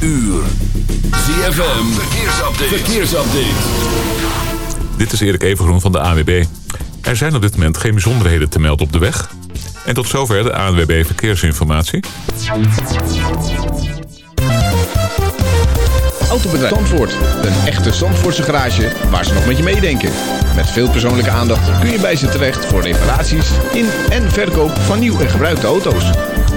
uur. ZFM, verkeersupdate. verkeersupdate. Dit is Erik Evengroen van de AWB. Er zijn op dit moment geen bijzonderheden te melden op de weg. En tot zover de ANWB Verkeersinformatie. Autobedrijf Zandvoort. Een echte Zandvoortse garage waar ze nog met je meedenken. Met veel persoonlijke aandacht kun je bij ze terecht voor reparaties in en verkoop van nieuw en gebruikte auto's.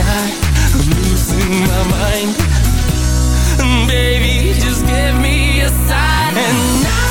I? I'm losing my mind. Baby, just give me a sign and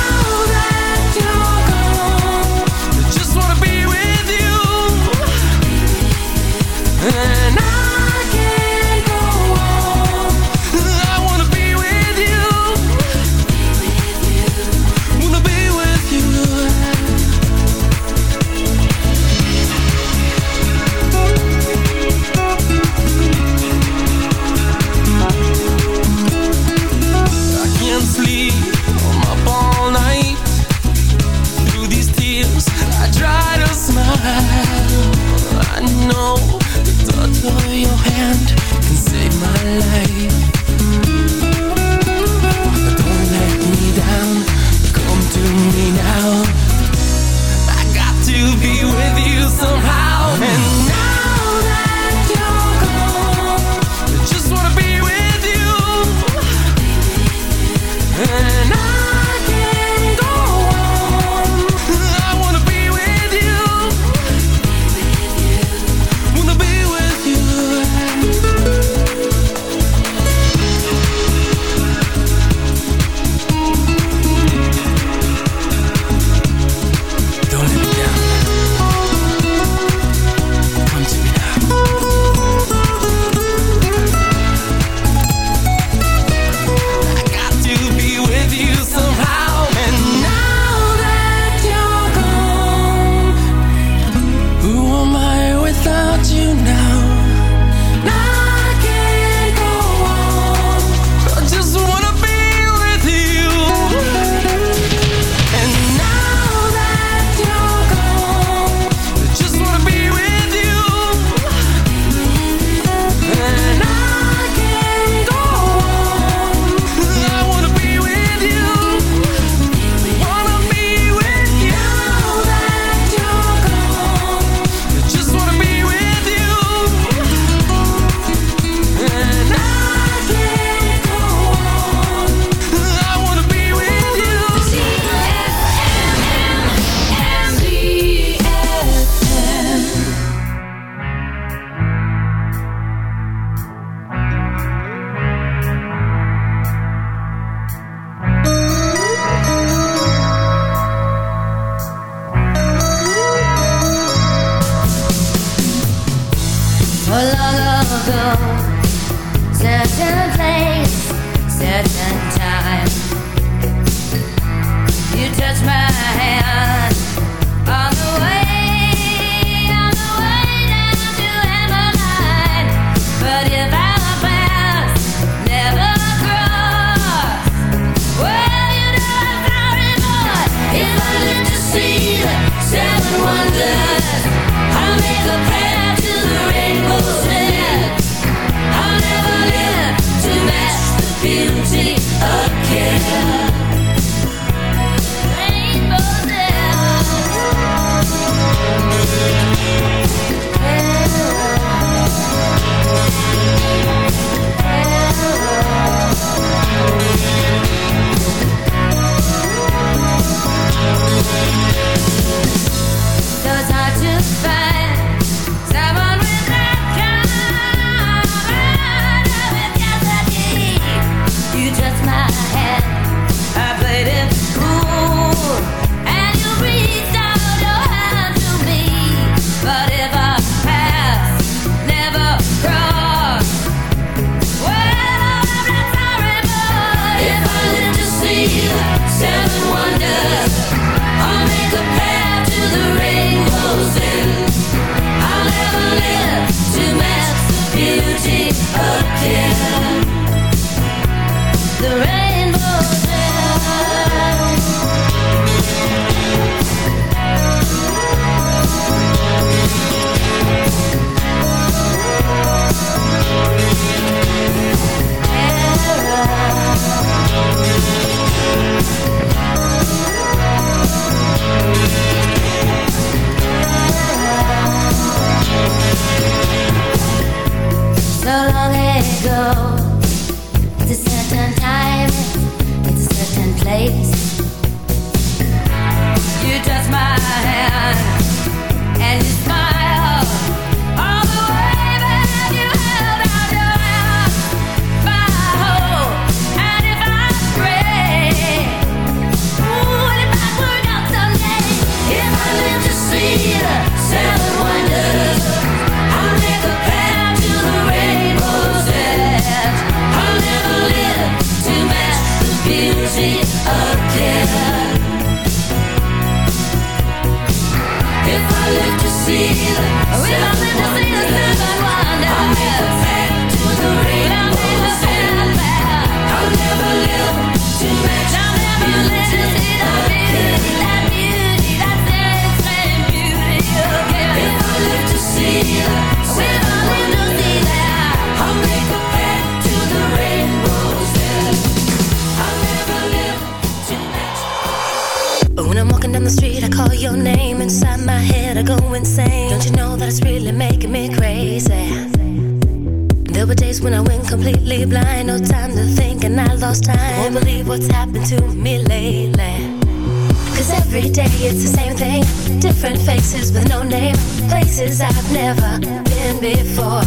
with no name, places I've never been before.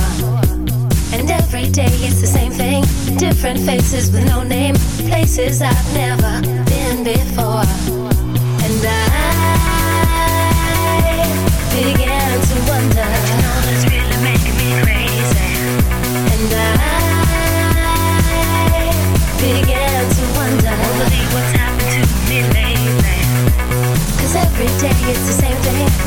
And every day it's the same thing, different faces with no name, places I've never been before. And I began to wonder. And I began to wonder. Believe what's happened to me lately. Cause every day it's the same thing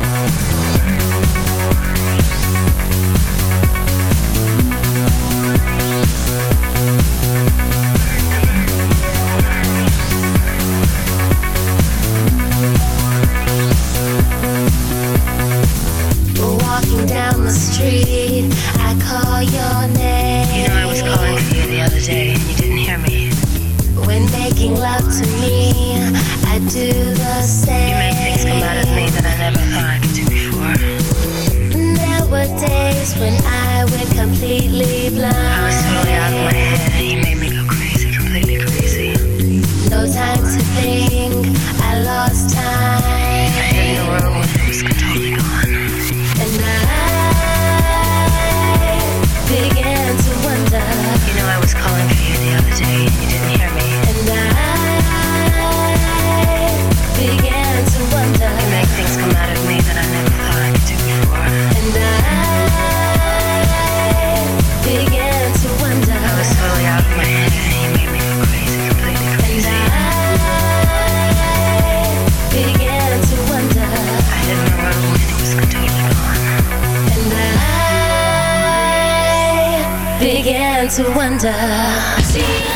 To wonder.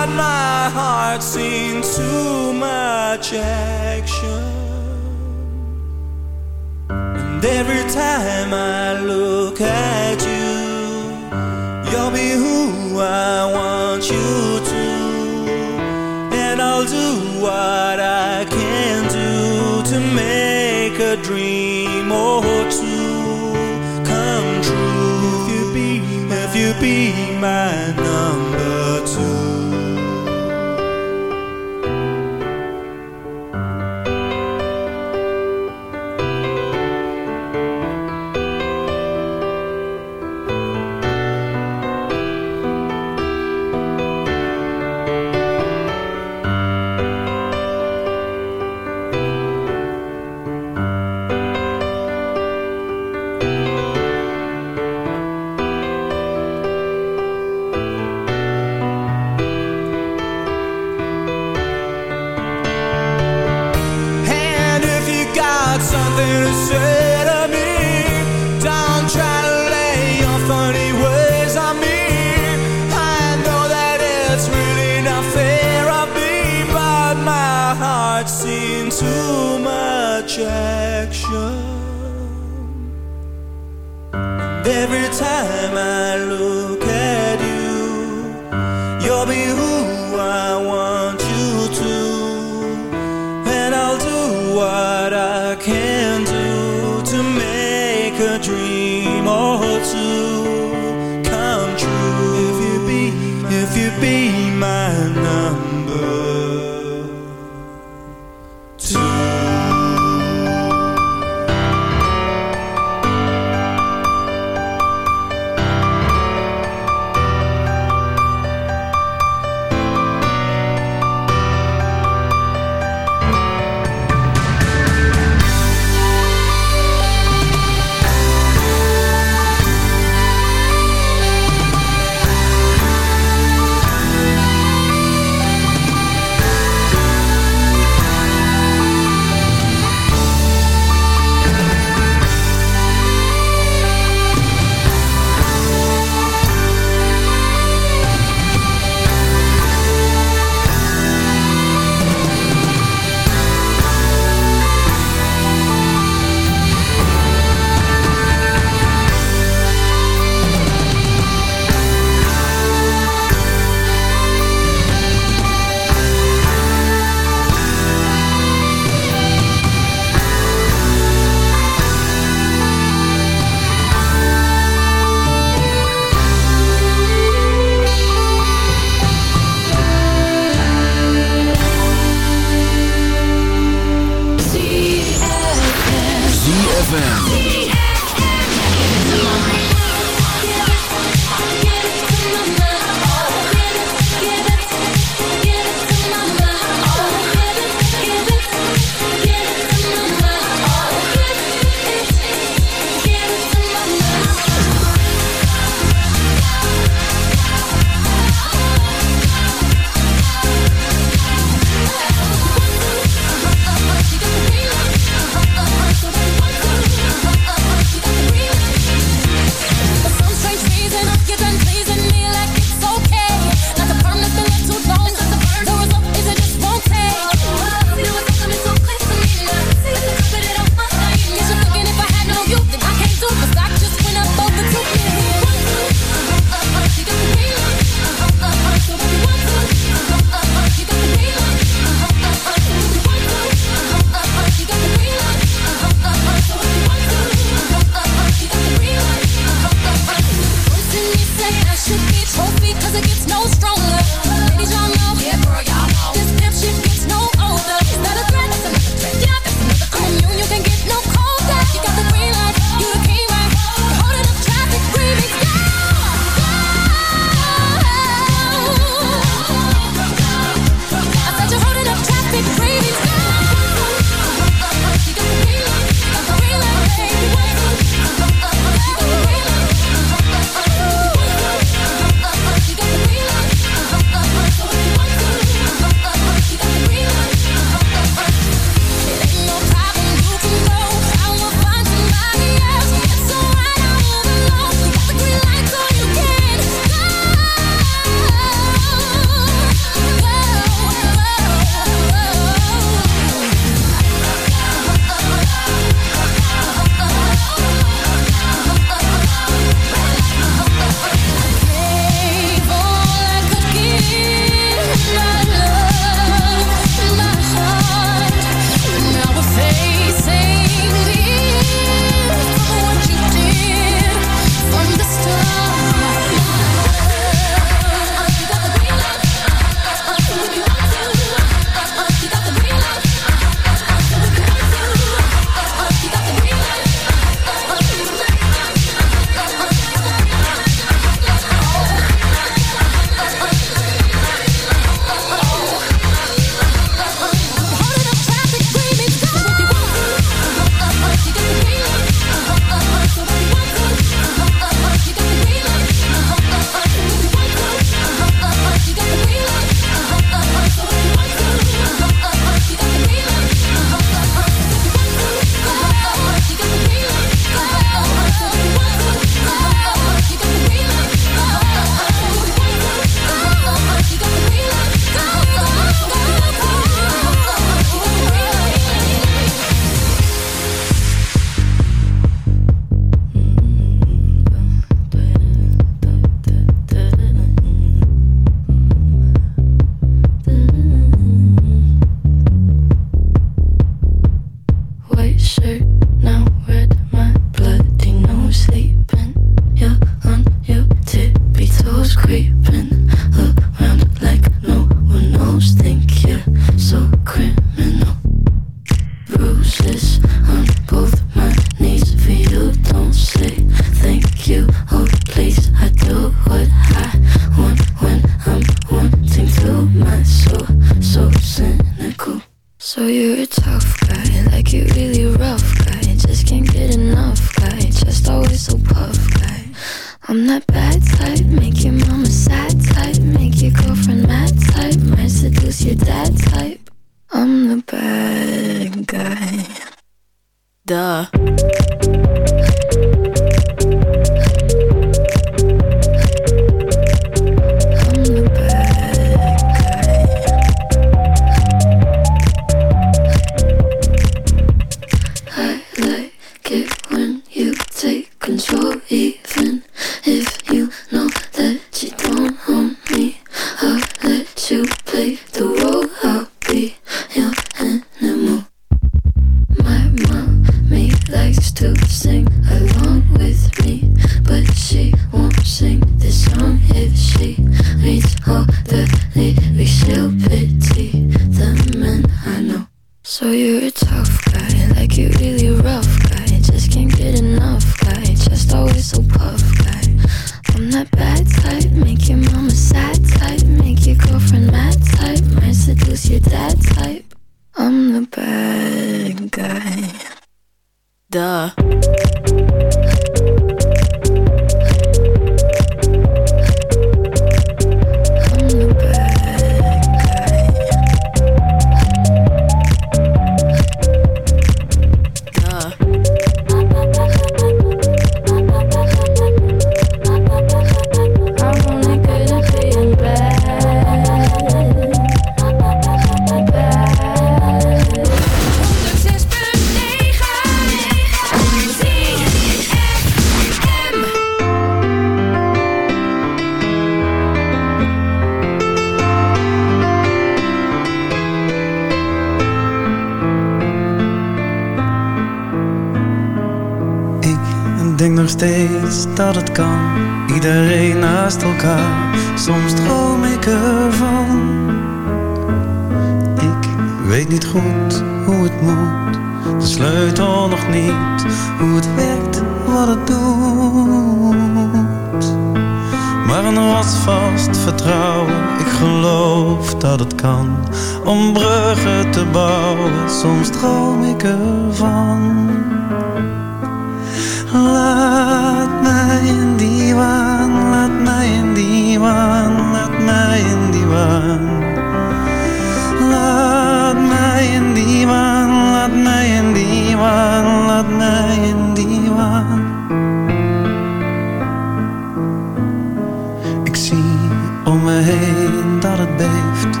dat het beeft.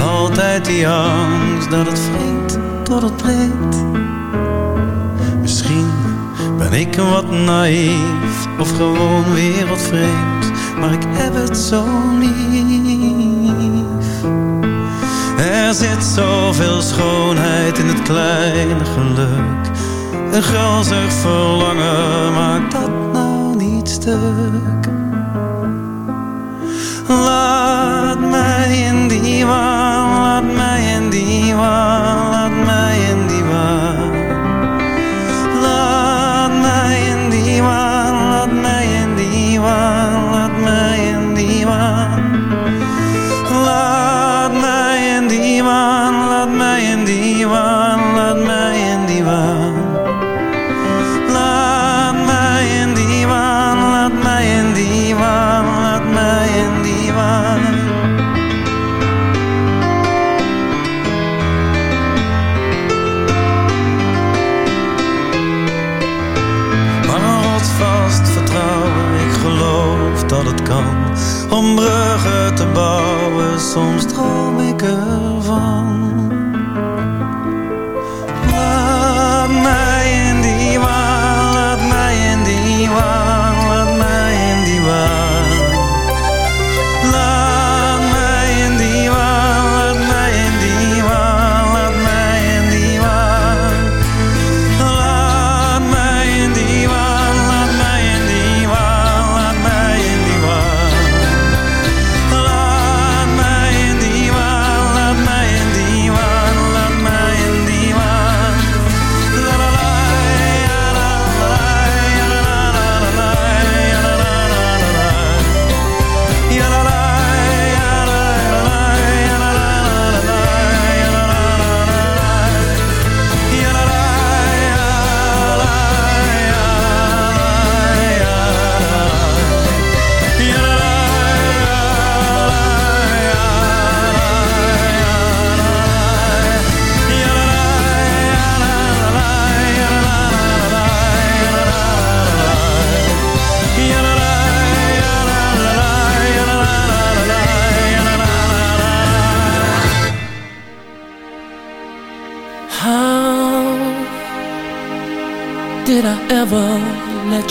Altijd die angst dat het vreemd tot het breekt. Misschien ben ik wat naïef of gewoon wereldvreemd. Maar ik heb het zo lief. Er zit zoveel schoonheid in het kleine geluk. Een grozig verlangen maakt dat nou niet stuk. Laat divan, laat mij in divan.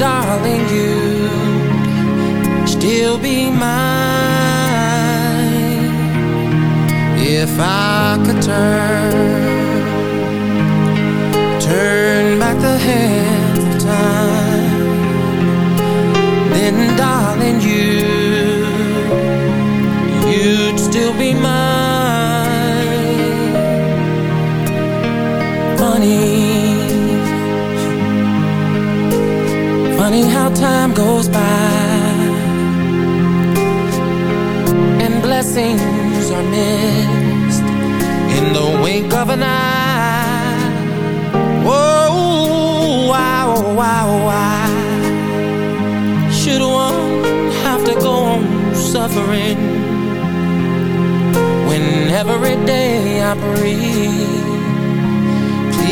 Darling, you Still be mine. If I could turn Turn back the hands of time. Then darling you'd still be mine. Funny, funny how time goes by and blessings are missed in the wink of an eye. Oh, Whoa, oh, wow, oh, wow, why should one have to go on suffering? when every day I breathe.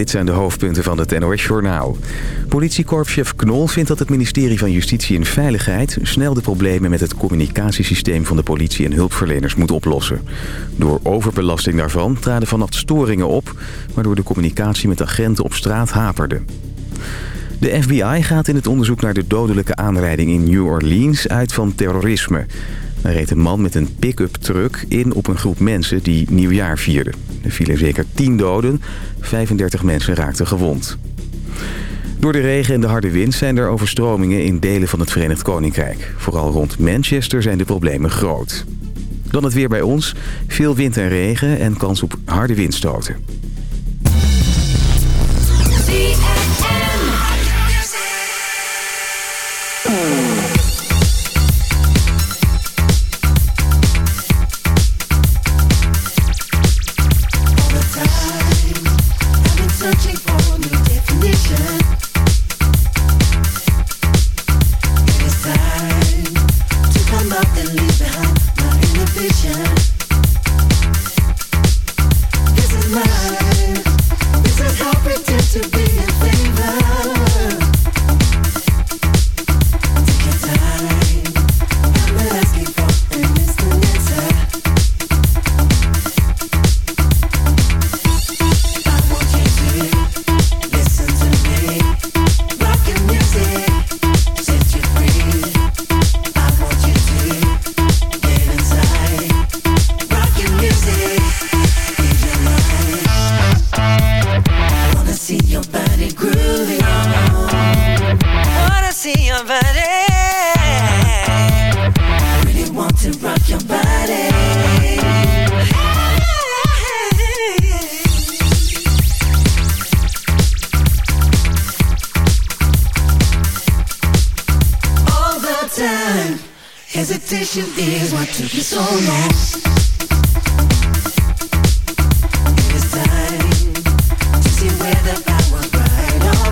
Dit zijn de hoofdpunten van het NOS-journaal. Politiekorpschef Knol vindt dat het ministerie van Justitie en Veiligheid... snel de problemen met het communicatiesysteem van de politie en hulpverleners moet oplossen. Door overbelasting daarvan traden vannacht storingen op... waardoor de communicatie met agenten op straat haperde. De FBI gaat in het onderzoek naar de dodelijke aanrijding in New Orleans uit van terrorisme. Er reed een man met een pick-up truck in op een groep mensen die nieuwjaar vierden. Er vielen zeker 10 doden, 35 mensen raakten gewond. Door de regen en de harde wind zijn er overstromingen in delen van het Verenigd Koninkrijk. Vooral rond Manchester zijn de problemen groot. Dan het weer bij ons. Veel wind en regen en kans op harde windstoten.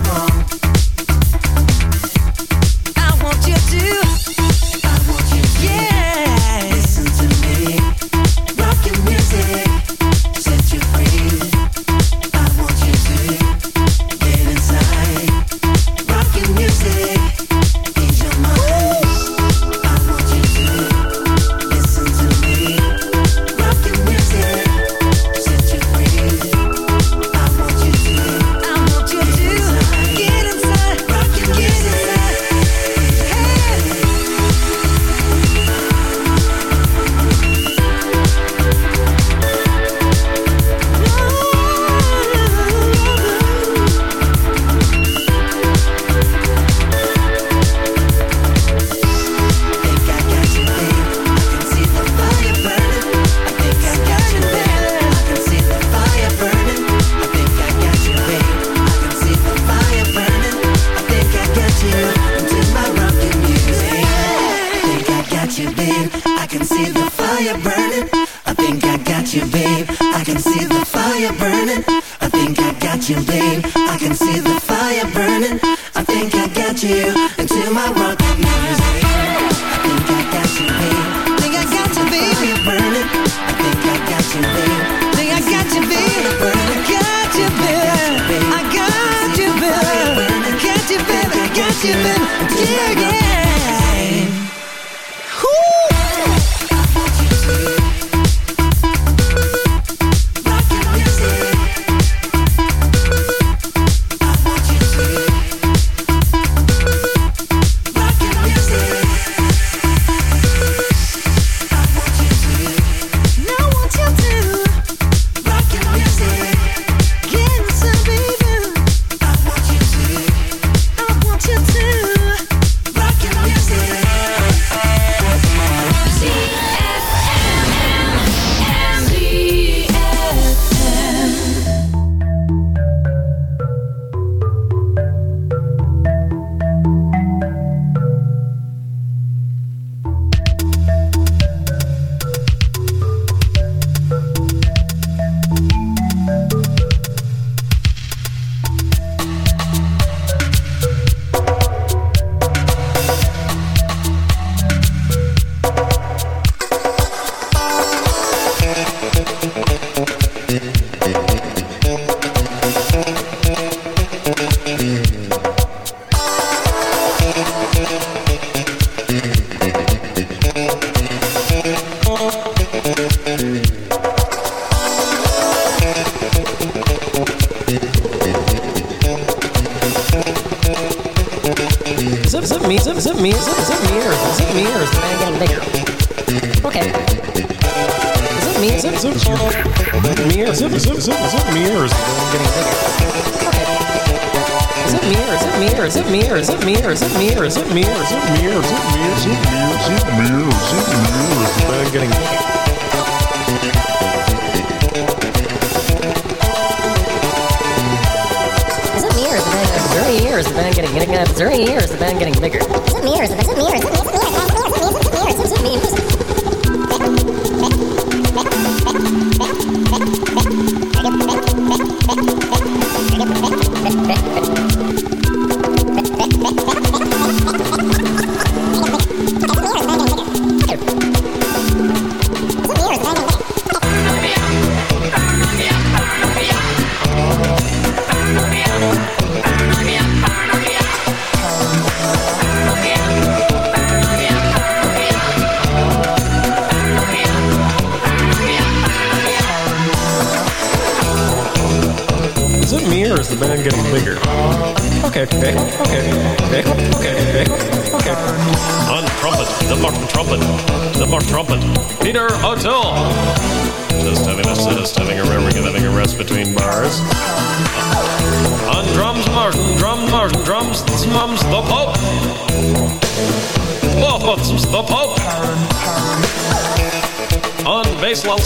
tomorrow.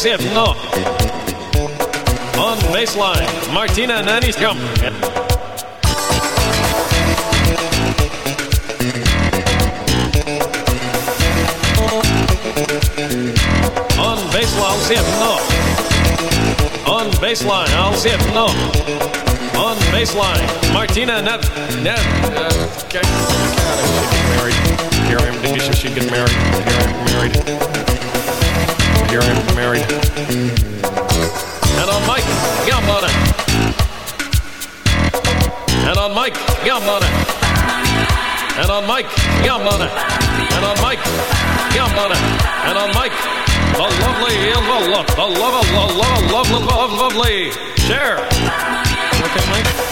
Bass, I'll see it, no. On baseline, Martina Nanny's come. On baseline, I'll see it, no. On baseline, I'll see it, no. On baseline, Martina Net. Net. Uh, okay. Married. Here I am. You she get married? Here I am married. Here I am married. And on Mike, yum on it. And on Mike, yum on it. And on Mike, it. And on Mike, it. And on Mike, the lovely, the love, the love, the love, love, love, love, lovely. Share. Okay, Mike.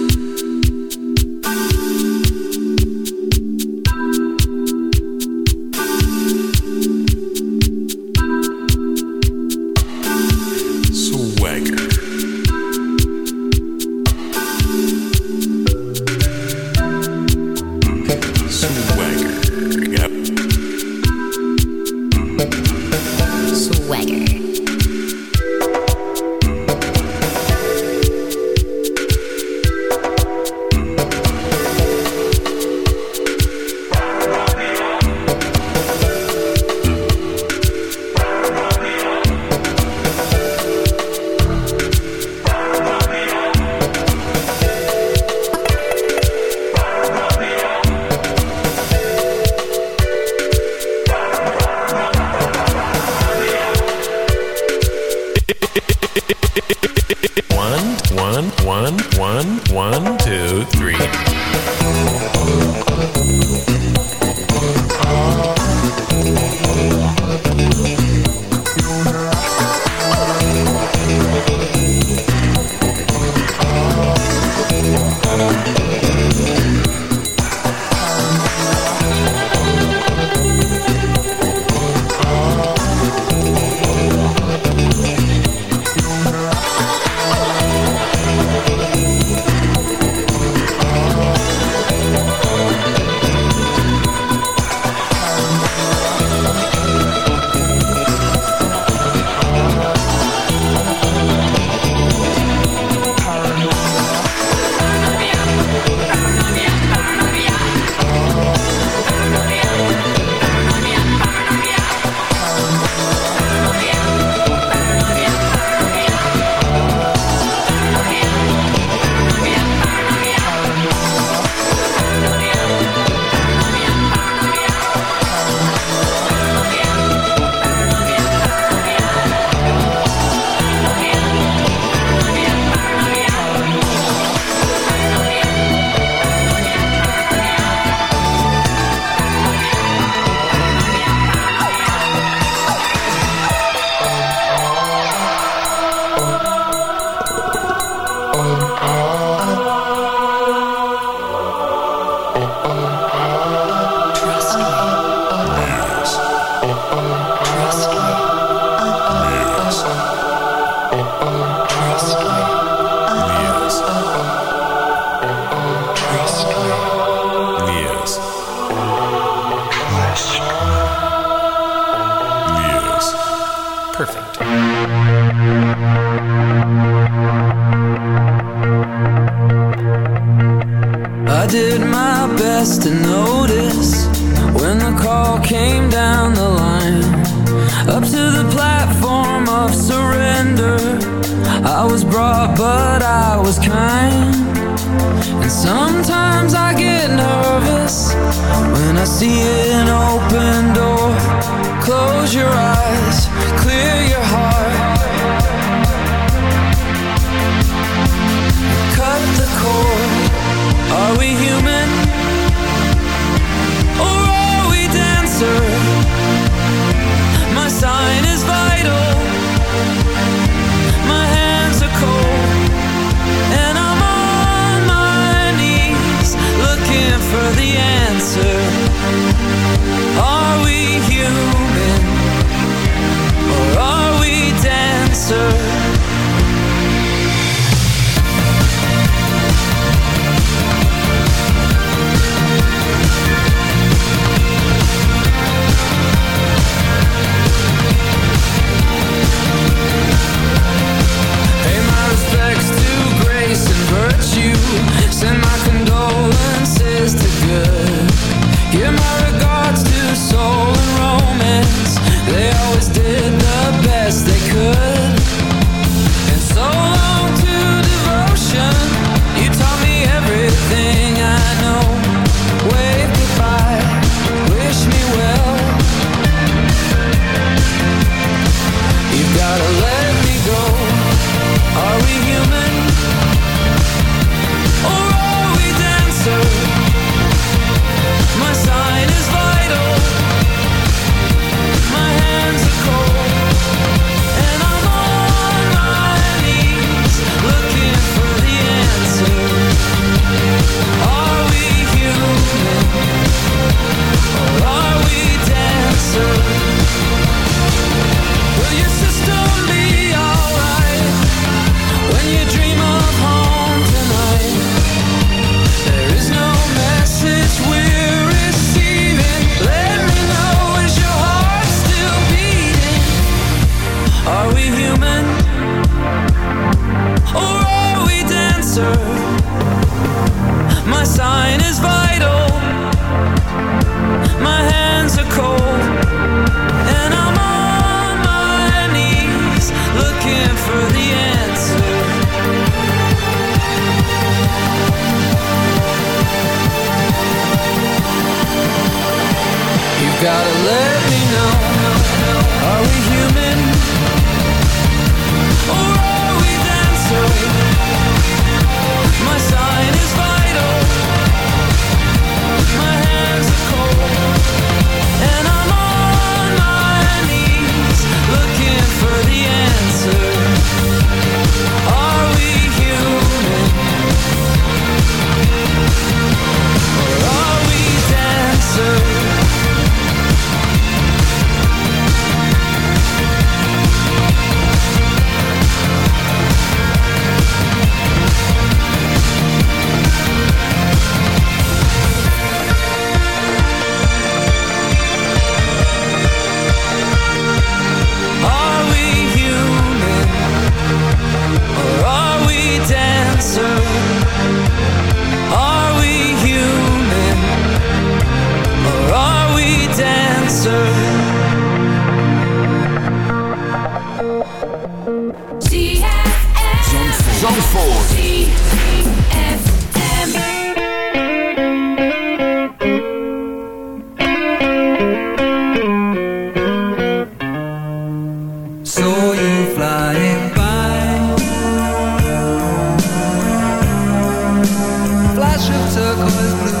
Flash of turquoise blue